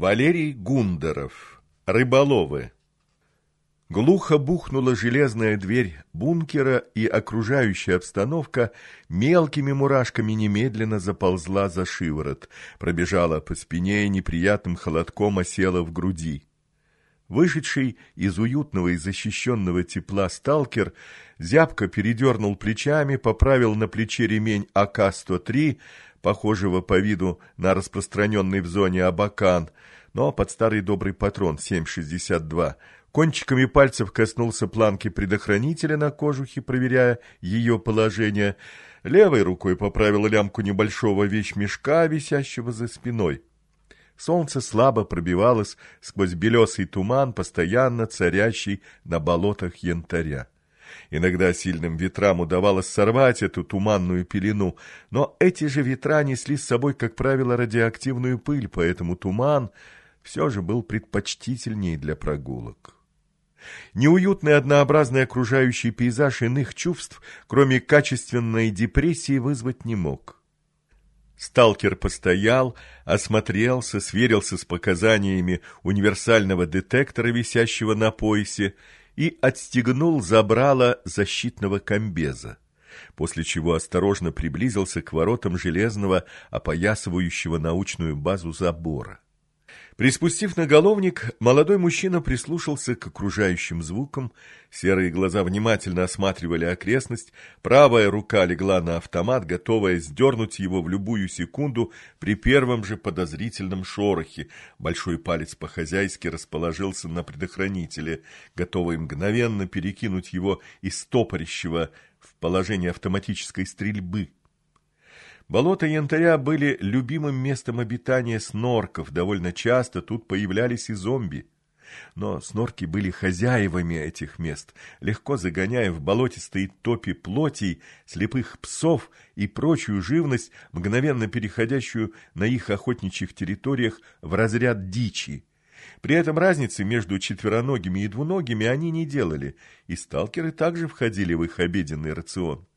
Валерий Гундеров. Рыболовы. Глухо бухнула железная дверь бункера, и окружающая обстановка мелкими мурашками немедленно заползла за шиворот, пробежала по спине и неприятным холодком осела в груди. Вышедший из уютного и защищенного тепла сталкер зябко передернул плечами, поправил на плече ремень АК-103, похожего по виду на распространенный в зоне абакан, но под старый добрый патрон 7,62. Кончиками пальцев коснулся планки предохранителя на кожухе, проверяя ее положение. Левой рукой поправил лямку небольшого вещмешка, висящего за спиной. Солнце слабо пробивалось сквозь белесый туман, постоянно царящий на болотах янтаря. Иногда сильным ветрам удавалось сорвать эту туманную пелену, но эти же ветра несли с собой, как правило, радиоактивную пыль, поэтому туман все же был предпочтительнее для прогулок. Неуютный однообразный окружающий пейзаж иных чувств, кроме качественной депрессии, вызвать не мог. Сталкер постоял, осмотрелся, сверился с показаниями универсального детектора, висящего на поясе, и отстегнул забрало защитного комбеза, после чего осторожно приблизился к воротам железного, опоясывающего научную базу забора. Приспустив наголовник, молодой мужчина прислушался к окружающим звукам, серые глаза внимательно осматривали окрестность, правая рука легла на автомат, готовая сдернуть его в любую секунду при первом же подозрительном шорохе. Большой палец по-хозяйски расположился на предохранителе, готовый мгновенно перекинуть его из топорищего в положение автоматической стрельбы. Болота янтаря были любимым местом обитания снорков, довольно часто тут появлялись и зомби. Но снорки были хозяевами этих мест, легко загоняя в болотистые топи плотей, слепых псов и прочую живность, мгновенно переходящую на их охотничьих территориях в разряд дичи. При этом разницы между четвероногими и двуногими они не делали, и сталкеры также входили в их обеденный рацион.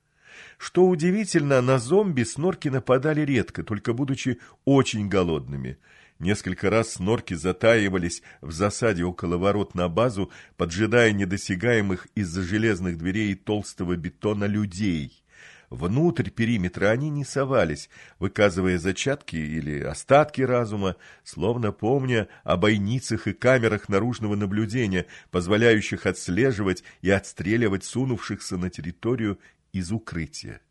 Что удивительно, на зомби снорки нападали редко, только будучи очень голодными. Несколько раз снорки затаивались в засаде около ворот на базу, поджидая недосягаемых из-за железных дверей толстого бетона людей. Внутрь периметра они не совались, выказывая зачатки или остатки разума, словно помня о бойницах и камерах наружного наблюдения, позволяющих отслеживать и отстреливать сунувшихся на территорию из укрытия.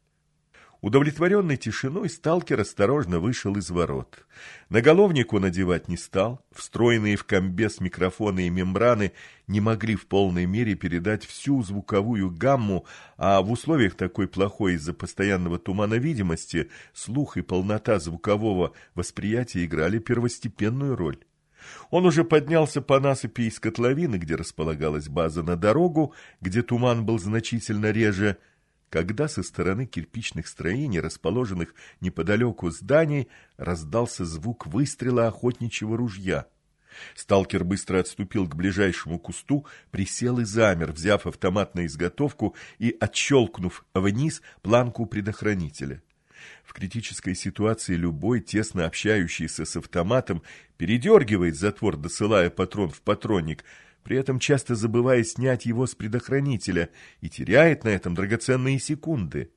Удовлетворенный тишиной, сталкер осторожно вышел из ворот. Наголовник он одевать не стал, встроенные в комбез микрофоны и мембраны не могли в полной мере передать всю звуковую гамму, а в условиях такой плохой из-за постоянного тумана видимости слух и полнота звукового восприятия играли первостепенную роль. Он уже поднялся по насыпи из котловины, где располагалась база, на дорогу, где туман был значительно реже, когда со стороны кирпичных строений, расположенных неподалеку зданий, раздался звук выстрела охотничьего ружья. Сталкер быстро отступил к ближайшему кусту, присел и замер, взяв автомат на изготовку и отщелкнув вниз планку предохранителя. В критической ситуации любой, тесно общающийся с автоматом, передергивает затвор, досылая патрон в патронник – при этом часто забывая снять его с предохранителя и теряет на этом драгоценные секунды.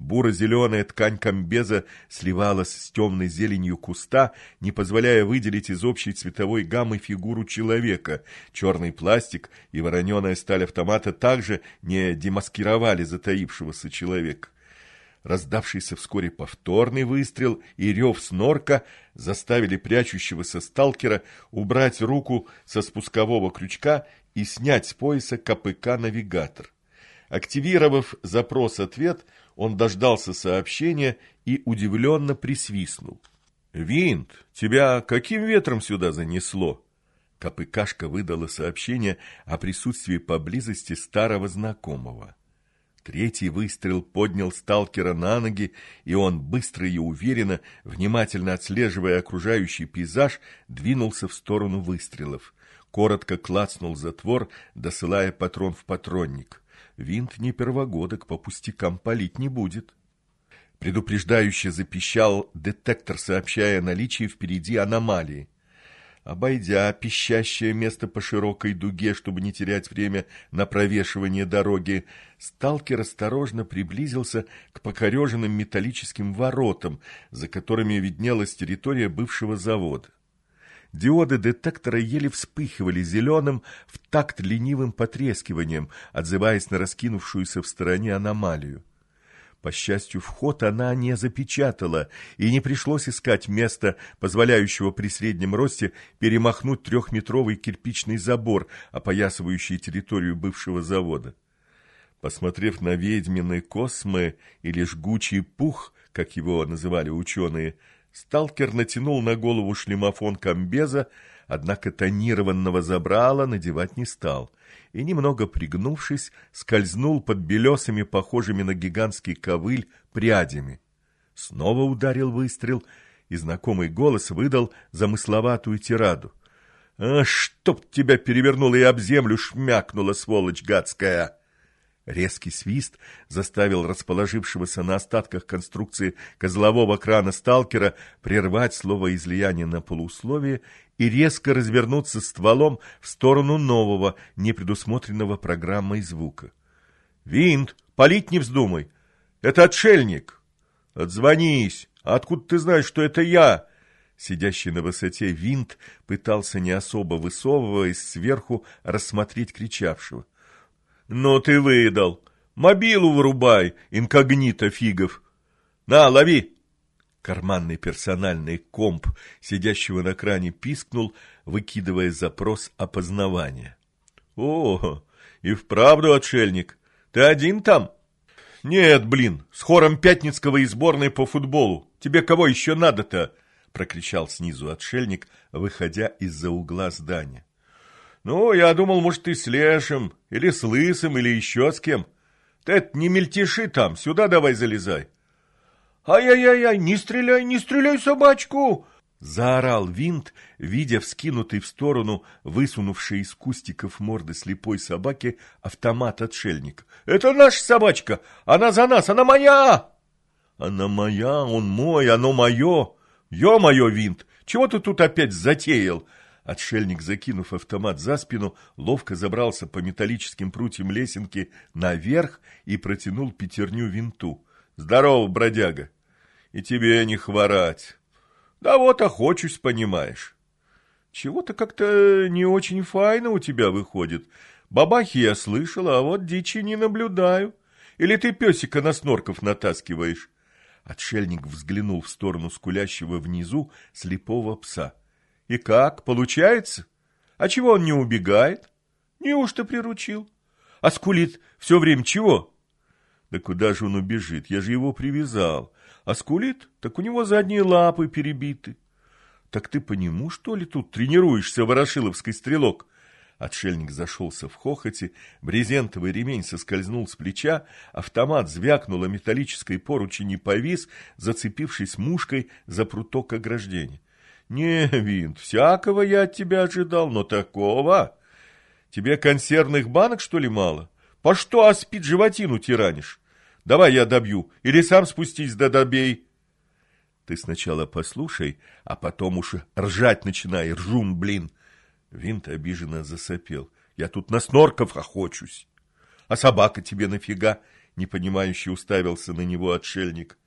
Буро-зеленая ткань комбеза сливалась с темной зеленью куста, не позволяя выделить из общей цветовой гаммы фигуру человека. Черный пластик и вороненая сталь автомата также не демаскировали затаившегося человека. Раздавшийся вскоре повторный выстрел и рев снорка заставили прячущегося сталкера убрать руку со спускового крючка и снять с пояса КПК-навигатор. Активировав запрос-ответ, он дождался сообщения и удивленно присвистнул. «Винт, тебя каким ветром сюда занесло?» КПКшка выдала сообщение о присутствии поблизости старого знакомого. Третий выстрел поднял сталкера на ноги, и он, быстро и уверенно, внимательно отслеживая окружающий пейзаж, двинулся в сторону выстрелов. Коротко клацнул затвор, досылая патрон в патронник. Винт не первогодок, по пустякам палить не будет. Предупреждающе запищал детектор, сообщая о наличии впереди аномалии. Обойдя пищащее место по широкой дуге, чтобы не терять время на провешивание дороги, сталкер осторожно приблизился к покореженным металлическим воротам, за которыми виднелась территория бывшего завода. Диоды детектора еле вспыхивали зеленым в такт ленивым потрескиванием, отзываясь на раскинувшуюся в стороне аномалию. По счастью, вход она не запечатала, и не пришлось искать место, позволяющего при среднем росте перемахнуть трехметровый кирпичный забор, опоясывающий территорию бывшего завода. Посмотрев на ведьмины космы или жгучий пух, как его называли ученые, сталкер натянул на голову шлемофон комбеза, однако тонированного забрала надевать не стал — и, немного пригнувшись, скользнул под белесами, похожими на гигантский ковыль, прядями. Снова ударил выстрел, и знакомый голос выдал замысловатую тираду. «А чтоб тебя перевернуло и об землю шмякнула, сволочь гадская!» Резкий свист заставил расположившегося на остатках конструкции козлового крана сталкера прервать слово излияния на полусловие и резко развернуться стволом в сторону нового, непредусмотренного программой звука. «Винт, палить не вздумай! Это отшельник!» «Отзвонись! Откуда ты знаешь, что это я?» Сидящий на высоте винт пытался не особо высовываясь сверху рассмотреть кричавшего. «Ну ты выдал! Мобилу вырубай, инкогнито фигов! На, лови!» Карманный персональный комп, сидящего на кране, пискнул, выкидывая запрос опознавания. «О, и вправду отшельник! Ты один там?» «Нет, блин, с хором Пятницкого и сборной по футболу. Тебе кого еще надо-то?» — прокричал снизу отшельник, выходя из-за угла здания. «Ну, я думал, может, ты с Лешем, или с Лысым, или еще с кем. Ты это не мельтеши там, сюда давай залезай». «Ай-яй-яй, не стреляй, не стреляй собачку!» Заорал винт, видя вскинутый в сторону, высунувший из кустиков морды слепой собаки, автомат отшельника. «Это наша собачка! Она за нас! Она моя!» «Она моя, он мой, оно мое! Ё-моё, винт! Чего ты тут опять затеял?» Отшельник, закинув автомат за спину, ловко забрался по металлическим прутьям лесенки наверх и протянул пятерню винту. Здорово, бродяга. И тебе не хворать. Да вот охочусь, понимаешь. Чего-то как-то не очень файно у тебя выходит. Бабахи я слышала, а вот дичи не наблюдаю. Или ты песика на снорков натаскиваешь? Отшельник взглянул в сторону скулящего внизу слепого пса. И как, получается? А чего он не убегает? Неужто приручил? А скулит все время чего? Да куда же он убежит? Я же его привязал. А скулит? Так у него задние лапы перебиты. Так ты по нему, что ли, тут тренируешься, ворошиловский стрелок? Отшельник зашелся в хохоте, брезентовый ремень соскользнул с плеча, автомат звякнуло металлической поручень и повис, зацепившись мушкой за пруток ограждения. «Не, Винт, всякого я от тебя ожидал, но такого! Тебе консервных банок, что ли, мало? По что аспид животину тиранишь? Давай я добью, или сам спустись да добей. Ты сначала послушай, а потом уж ржать начинай, ржун, блин. Винт обиженно засопел. Я тут на снорков охочусь. А собака тебе нафига? Непонимающе уставился на него отшельник.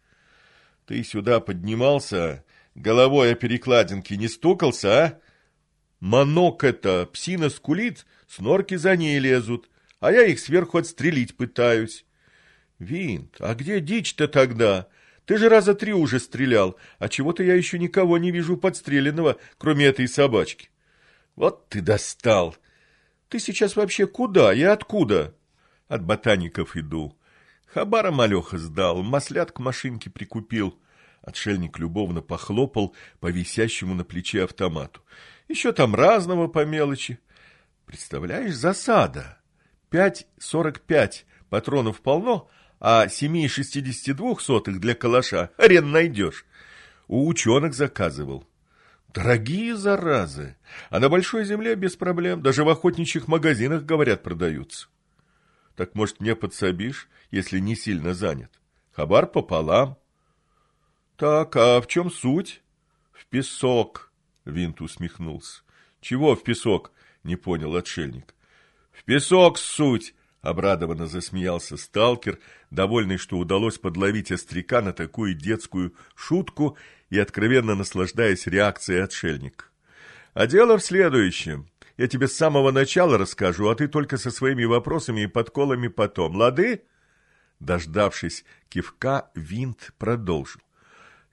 Ты сюда поднимался, головой о перекладинке не стукался, а? Манок это, псина скулит, снорки за ней лезут, а я их сверху отстрелить пытаюсь. Винт, а где дичь-то тогда? Ты же раза три уже стрелял, а чего-то я еще никого не вижу подстреленного, кроме этой собачки. Вот ты достал! Ты сейчас вообще куда и откуда? От ботаников иду. Хабара малеха сдал, маслят к машинке прикупил. Отшельник любовно похлопал по висящему на плече автомату. Еще там разного по мелочи. Представляешь, засада. Пять сорок пять патронов полно, а 7,62 для калаша хрен найдешь. У ученых заказывал. Дорогие заразы, а на большой земле без проблем, даже в охотничьих магазинах, говорят, продаются. Так, может, мне подсобишь, если не сильно занят? Хабар пополам. Так, а в чем суть? В песок, Винт усмехнулся. Чего в песок? Не понял отшельник. В песок суть! Обрадованно засмеялся сталкер, довольный, что удалось подловить остряка на такую детскую шутку и откровенно наслаждаясь реакцией отшельника. А дело в следующем. Я тебе с самого начала расскажу, а ты только со своими вопросами и подколами потом. Лады? Дождавшись кивка, винт продолжил.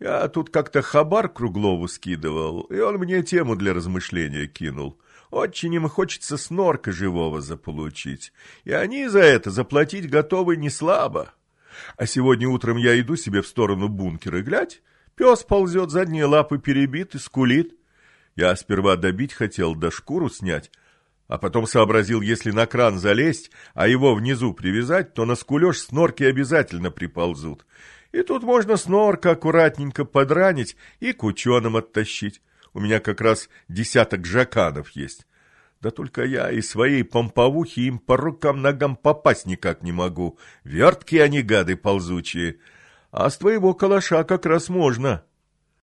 Я тут как-то хабар Круглову скидывал, и он мне тему для размышления кинул. Очень им хочется снорка живого заполучить, и они за это заплатить готовы не слабо. А сегодня утром я иду себе в сторону бункера, глядь, пес ползет, задние лапы перебит и скулит. Я сперва добить хотел, да шкуру снять, а потом сообразил, если на кран залезть, а его внизу привязать, то на скулеж снорки обязательно приползут. И тут можно снорка аккуратненько подранить и к ученым оттащить. У меня как раз десяток жаканов есть. Да только я и своей помповухи им по рукам-ногам попасть никак не могу. Верткие они, гады ползучие. А с твоего калаша как раз можно.